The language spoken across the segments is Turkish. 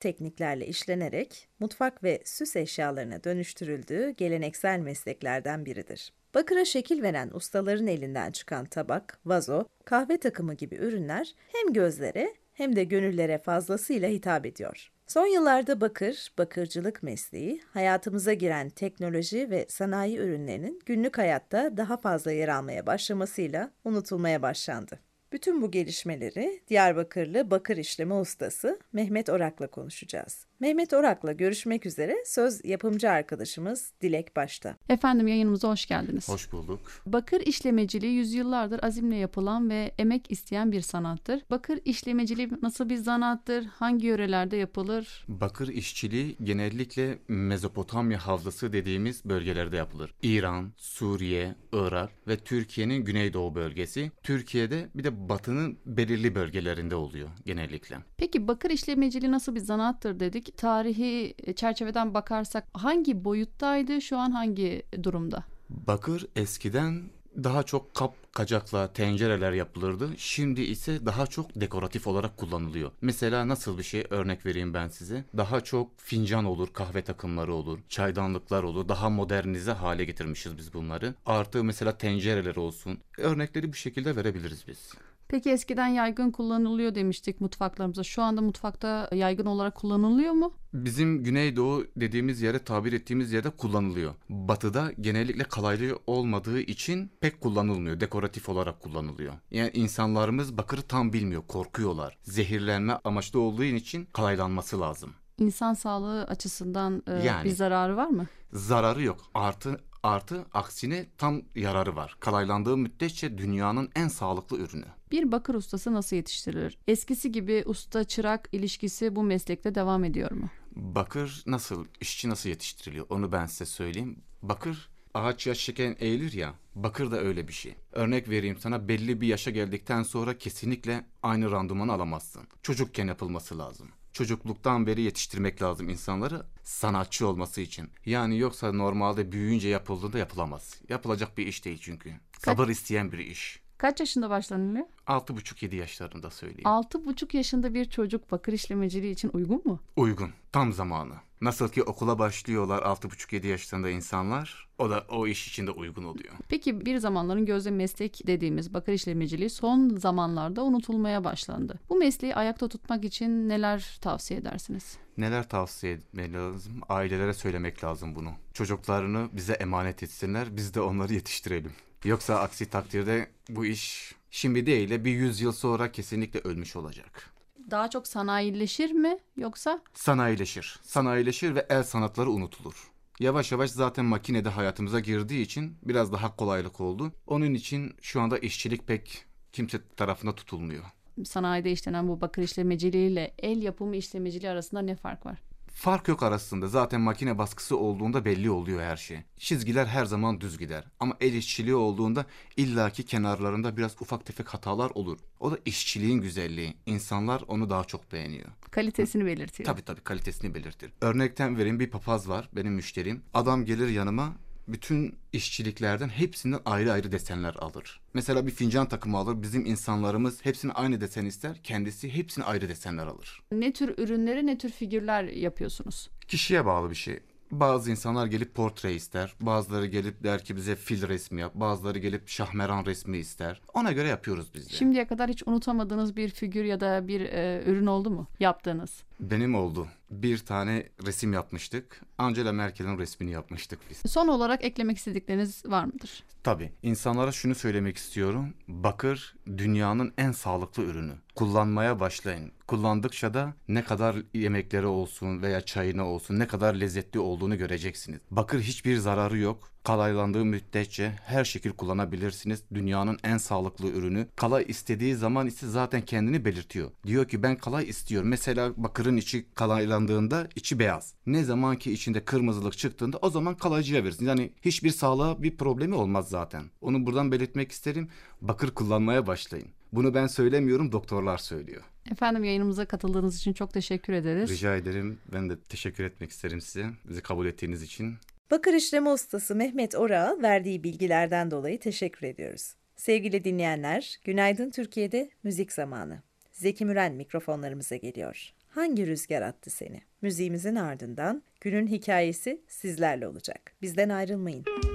tekniklerle işlenerek mutfak ve süs eşyalarına dönüştürüldüğü geleneksel mesleklerden biridir. Bakıra şekil veren ustaların elinden çıkan tabak, vazo, kahve takımı gibi ürünler hem gözlere hem de gönüllere fazlasıyla hitap ediyor. Son yıllarda bakır, bakırcılık mesleği, hayatımıza giren teknoloji ve sanayi ürünlerinin günlük hayatta daha fazla yer almaya başlamasıyla unutulmaya başlandı. Bütün bu gelişmeleri Diyarbakırlı bakır işleme ustası Mehmet Orak'la konuşacağız. Mehmet Orak'la görüşmek üzere söz yapımcı arkadaşımız Dilek Başta. Efendim yayınımıza hoş geldiniz. Hoş bulduk. Bakır işlemeciliği yüzyıllardır azimle yapılan ve emek isteyen bir sanattır. Bakır işlemeciliği nasıl bir zanattır? Hangi yörelerde yapılır? Bakır işçiliği genellikle Mezopotamya havzası dediğimiz bölgelerde yapılır. İran, Suriye, Irak ve Türkiye'nin güneydoğu bölgesi. Türkiye'de bir de batının belirli bölgelerinde oluyor genellikle. Peki bakır işlemeciliği nasıl bir zanattır dedik. Tarihi çerçeveden bakarsak hangi boyuttaydı, şu an hangi durumda? Bakır eskiden daha çok kap, kacakla tencereler yapılırdı. Şimdi ise daha çok dekoratif olarak kullanılıyor. Mesela nasıl bir şey örnek vereyim ben size. Daha çok fincan olur, kahve takımları olur, çaydanlıklar olur. Daha modernize hale getirmişiz biz bunları. Artı mesela tencereler olsun. Örnekleri bu şekilde verebiliriz biz. Peki eskiden yaygın kullanılıyor demiştik mutfaklarımızda. Şu anda mutfakta yaygın olarak kullanılıyor mu? Bizim Güneydoğu dediğimiz yere tabir ettiğimiz yerde kullanılıyor. Batıda genellikle kalaylı olmadığı için pek kullanılmıyor. Dekoratif olarak kullanılıyor. Yani insanlarımız bakırı tam bilmiyor, korkuyorlar. Zehirlenme amaçlı olduğu için kalaylanması lazım. İnsan sağlığı açısından e, Yani. bir zararı var mı? Zararı yok. Artı artı aksine tam yararı var. Kalaylandığı müddetçe dünyanın en sağlıklı ürünü. Bir bakır ustası nasıl yetiştirilir? Eskisi gibi usta çırak ilişkisi bu meslekte devam ediyor mu? Bakır nasıl, işçi nasıl yetiştiriliyor onu ben size söyleyeyim. Bakır ağaç yaşken eğilir ya, bakır da öyle bir şey. Örnek vereyim sana belli bir yaşa geldikten sonra kesinlikle aynı randımanı alamazsın. Çocukken yapılması lazım. Çocukluktan beri yetiştirmek lazım insanları sanatçı olması için. Yani yoksa normalde büyüyünce yapıldığında yapılamaz. Yapılacak bir iş değil çünkü. Sabır isteyen bir iş. Kaç yaşında başlanılıyor? 6,5-7 yaşlarında söyleyeyim. Altı buçuk yaşında bir çocuk bakır işlemeciliği için uygun mu? Uygun. Tam zamanı. Nasıl ki okula başlıyorlar 6,5-7 yaşlarında insanlar. O da o iş için de uygun oluyor. Peki bir zamanların gözde meslek dediğimiz bakır işlemeciliği son zamanlarda unutulmaya başlandı. Bu mesleği ayakta tutmak için neler tavsiye edersiniz? Neler tavsiye etmek lazım? Ailelere söylemek lazım bunu. Çocuklarını bize emanet etsinler, biz de onları yetiştirelim. Yoksa aksi takdirde bu iş şimdi değil de bir yüzyıl sonra kesinlikle ölmüş olacak. Daha çok sanayileşir mi yoksa Sanayileşir. Sanayileşir ve el sanatları unutulur. Yavaş yavaş zaten makine de hayatımıza girdiği için biraz daha kolaylık oldu. Onun için şu anda işçilik pek kimse tarafında tutulmuyor. sanayide işlenen bu bakır işlemeciliği ile el yapımı işlemeciliği arasında ne fark var? Fark yok arasında. Zaten makine baskısı olduğunda belli oluyor her şey. Çizgiler her zaman düz gider. Ama el işçiliği olduğunda illaki kenarlarında biraz ufak tefek hatalar olur. O da işçiliğin güzelliği. İnsanlar onu daha çok beğeniyor. Kalitesini belirtiyor. Tabii tabii kalitesini belirtir. Örnekten vereyim bir papaz var benim müşterim. Adam gelir yanıma bütün işçiliklerden hepsinden ayrı ayrı desenler alır. Mesela bir fincan takımı alır. Bizim insanlarımız hepsini aynı desen ister. Kendisi hepsini ayrı desenler alır. Ne tür ürünleri ne tür figürler yapıyorsunuz? Kişiye bağlı bir şey. Bazı insanlar gelip portre ister. Bazıları gelip der ki bize fil resmi yap. Bazıları gelip şahmeran resmi ister. Ona göre yapıyoruz biz de. Şimdiye kadar hiç unutamadığınız bir figür ya da bir e, ürün oldu mu yaptığınız? Benim oldu. Bir tane resim yapmıştık. Angela Merkel'in resmini yapmıştık biz. Son olarak eklemek istedikleriniz var mıdır? Tabii. insanlara şunu söylemek istiyorum. Bakır dünyanın en sağlıklı ürünü. Kullanmaya başlayın. Kullandıkça da ne kadar yemekleri olsun veya çayına olsun ne kadar lezzetli olduğunu göreceksiniz. Bakır hiçbir zararı yok. Kalaylandığı müddetçe her şekil kullanabilirsiniz. Dünyanın en sağlıklı ürünü. Kalay istediği zaman ise zaten kendini belirtiyor. Diyor ki ben kalay istiyorum. Mesela bakırın içi kalaylandığında içi beyaz. Ne zaman ki içinde kırmızılık çıktığında o zaman kalaycıya verirsin. Yani hiçbir sağlığa bir problemi olmaz zaten. Onu buradan belirtmek isterim. Bakır kullanmaya başlayın. Bunu ben söylemiyorum doktorlar söylüyor. Efendim yayınımıza katıldığınız için çok teşekkür ederiz. Rica ederim. Ben de teşekkür etmek isterim size. Bizi kabul ettiğiniz için. Bakır işleme ustası Mehmet Orak'a verdiği bilgilerden dolayı teşekkür ediyoruz. Sevgili dinleyenler, Günaydın Türkiye'de müzik zamanı. Zeki Müren mikrofonlarımıza geliyor. Hangi rüzgar attı seni? Müziğimizin ardından günün hikayesi sizlerle olacak. Bizden ayrılmayın. Hangi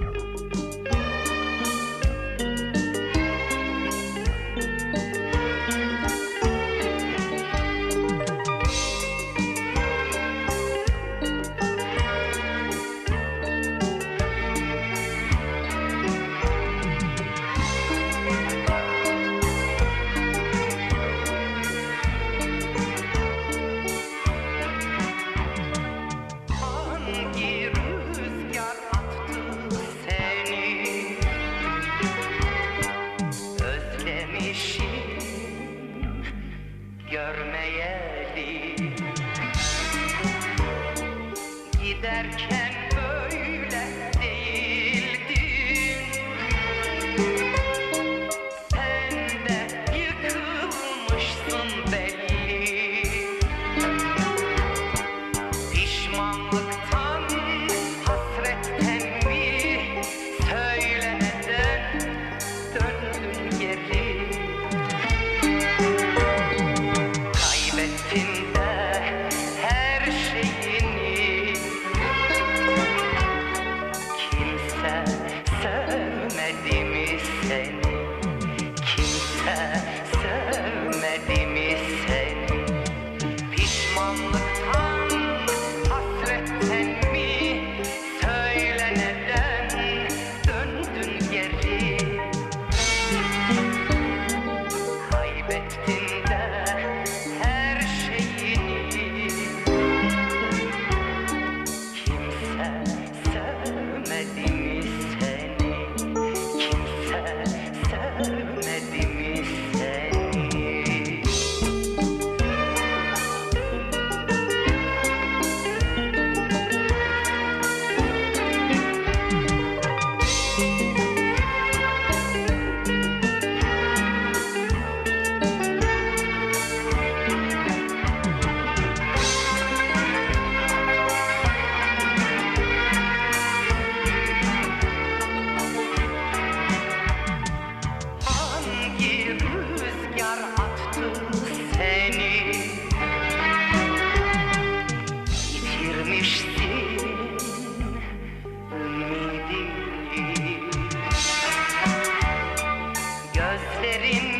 தொடரின்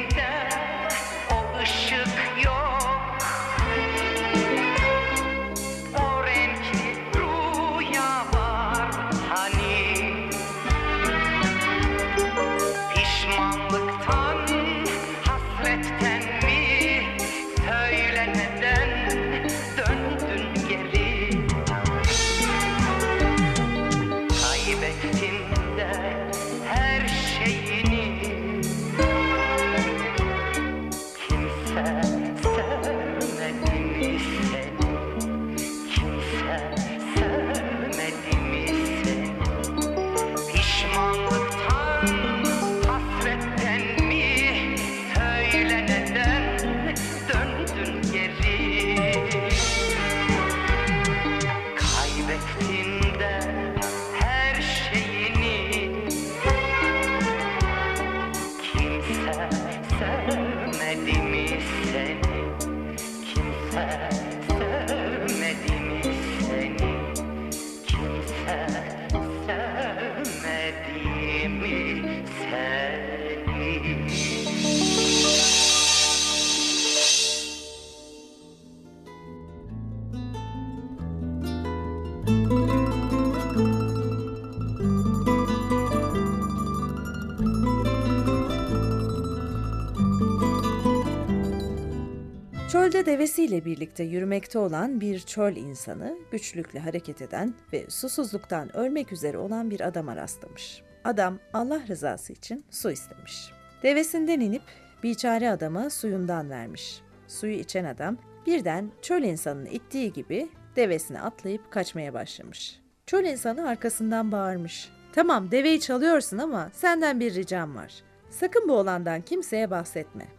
Devesiyle birlikte yürümekte olan bir çöl insanı, güçlükle hareket eden ve susuzluktan ölmek üzere olan bir adama rastlamış. Adam Allah rızası için su istemiş. Devesinden inip biçare adama suyundan vermiş. Suyu içen adam birden çöl insanının ittiği gibi devesine atlayıp kaçmaya başlamış. Çöl insanı arkasından bağırmış. Tamam deveyi çalıyorsun ama senden bir ricam var. Sakın bu olandan kimseye bahsetme.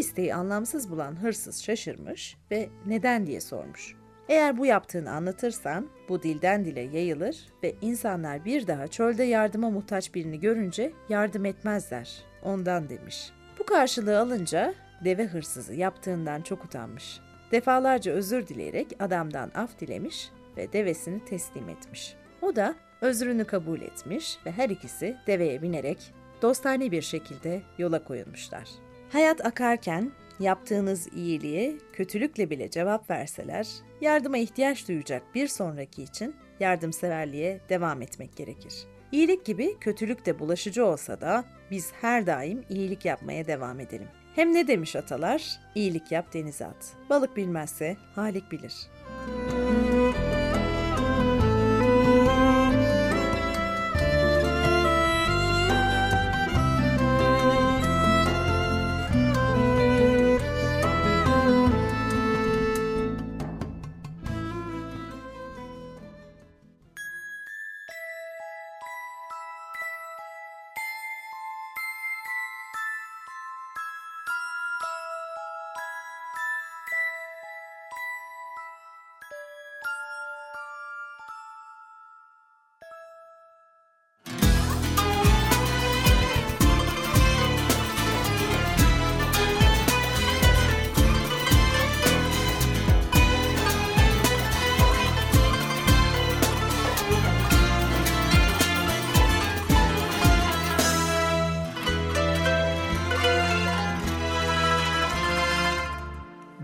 İsteği anlamsız bulan hırsız şaşırmış ve neden diye sormuş. Eğer bu yaptığını anlatırsan bu dilden dile yayılır ve insanlar bir daha çölde yardıma muhtaç birini görünce yardım etmezler. Ondan demiş. Bu karşılığı alınca deve hırsızı yaptığından çok utanmış. Defalarca özür dileyerek adamdan af dilemiş ve devesini teslim etmiş. O da özrünü kabul etmiş ve her ikisi deveye binerek dostane bir şekilde yola koyulmuşlar. Hayat akarken yaptığınız iyiliğe kötülükle bile cevap verseler, yardıma ihtiyaç duyacak bir sonraki için yardımseverliğe devam etmek gerekir. İyilik gibi kötülük de bulaşıcı olsa da biz her daim iyilik yapmaya devam edelim. Hem ne demiş atalar? İyilik yap denize at. Balık bilmezse Halik bilir.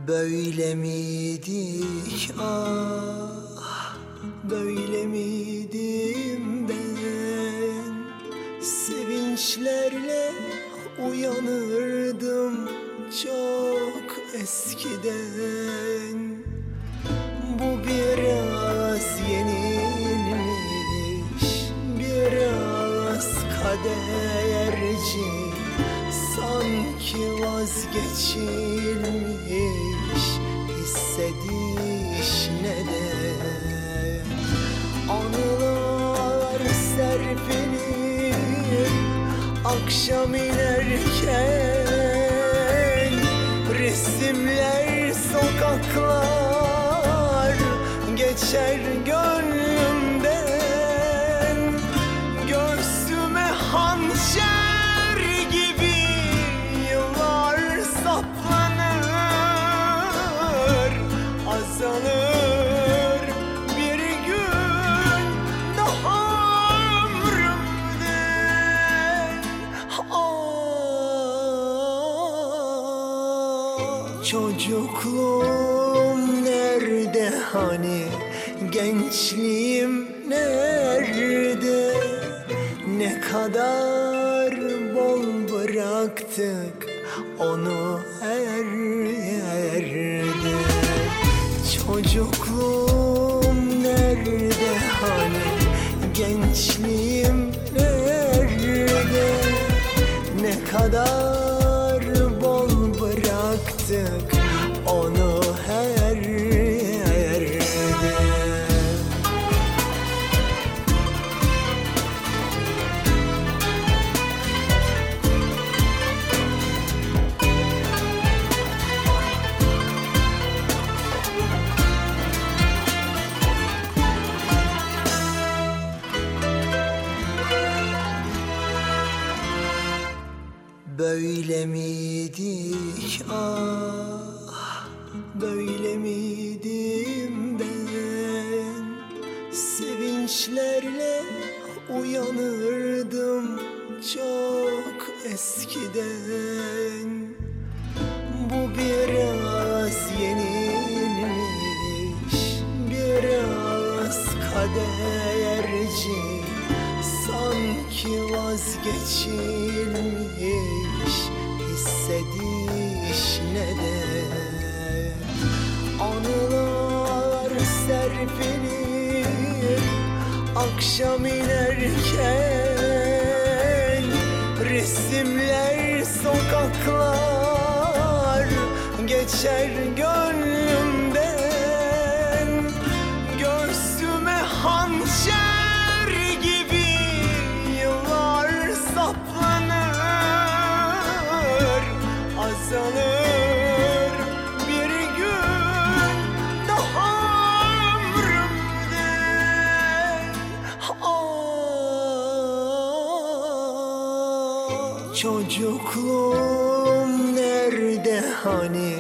Böyle miydik? Ah Böyle miydim ben? Sevinçlerle uyanırdım Çok eskiden. Bu biraz yenilmiş Biraz kaderci Sanki vazgeçilmiş hissediş neden? Anılar serpilir akşam inerken Resimler sokaklar geçer Çocukluğum nerede? Hani gençliğim nerede? Ne kadar bol bıraktık onu her yerde. Çocukluğum nerede? Hani gençliğim nerede? Ne kadar kaderci Sanki vazgeçilmiş hissediş neden Anılar serpilir akşam inerken Resimler sokaklar geçer gönlümden Azalır bir gün daha ömrümden Ah, Çocukluğum nerede? Hani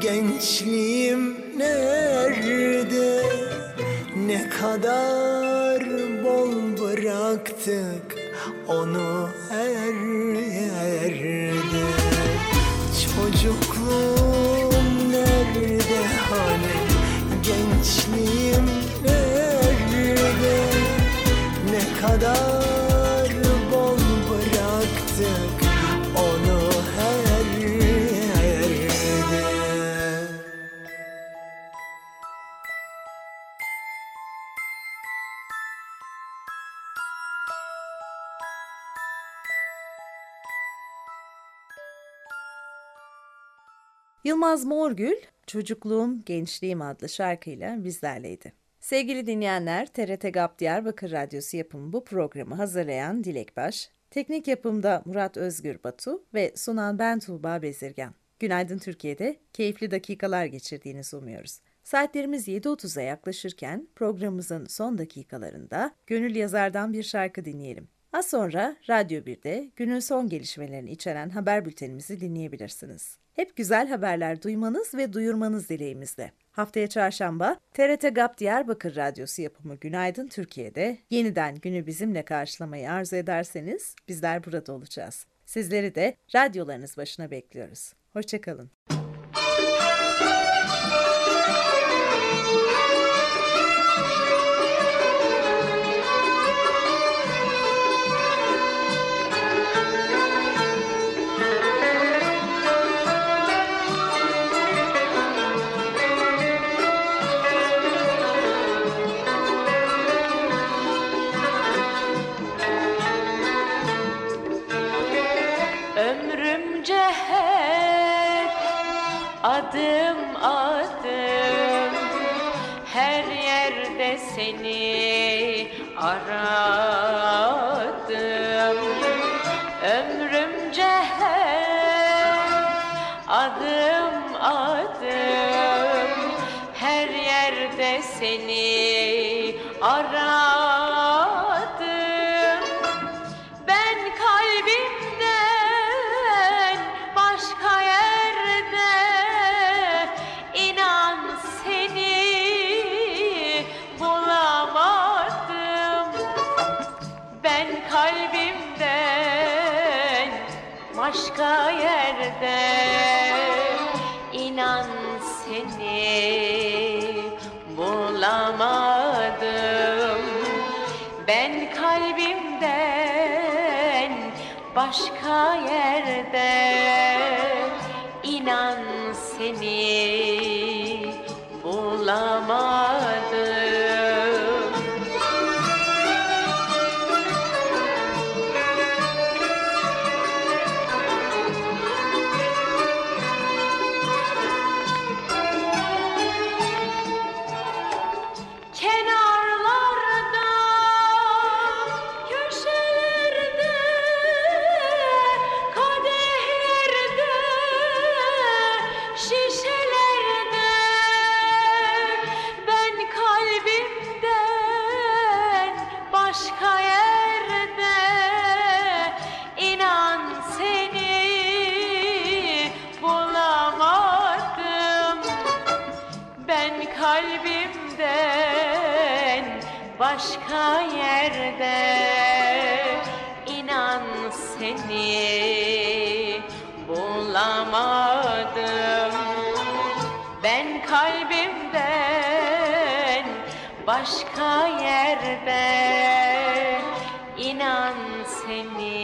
Gençliğim nerede? Ne kadar bol bıraktık Onu kadar bol bıraktık Onu her yerde Yılmaz Morgül, Çocukluğum, Gençliğim adlı şarkıyla bizlerleydi. Sevgili dinleyenler, TRT GAP Diyarbakır Radyosu yapımı bu programı hazırlayan Dilek Baş, teknik yapımda Murat Özgür Batu ve sunan ben Tuğba Bezirgan. Günaydın Türkiye'de keyifli dakikalar geçirdiğinizi umuyoruz. Saatlerimiz 7.30'a yaklaşırken programımızın son dakikalarında Gönül Yazar'dan bir şarkı dinleyelim. Az sonra Radyo 1'de günün son gelişmelerini içeren haber bültenimizi dinleyebilirsiniz. Hep güzel haberler duymanız ve duyurmanız dileğimizle. Haftaya çarşamba TRT GAP Diyarbakır Radyosu yapımı Günaydın Türkiye'de yeniden günü bizimle karşılamayı arzu ederseniz bizler burada olacağız. Sizleri de radyolarınız başına bekliyoruz. Hoşçakalın. Adım adım her yerde seni aradım. Ben kalbimden başka yerde inan seni bulamadım. Başka yerde inan seni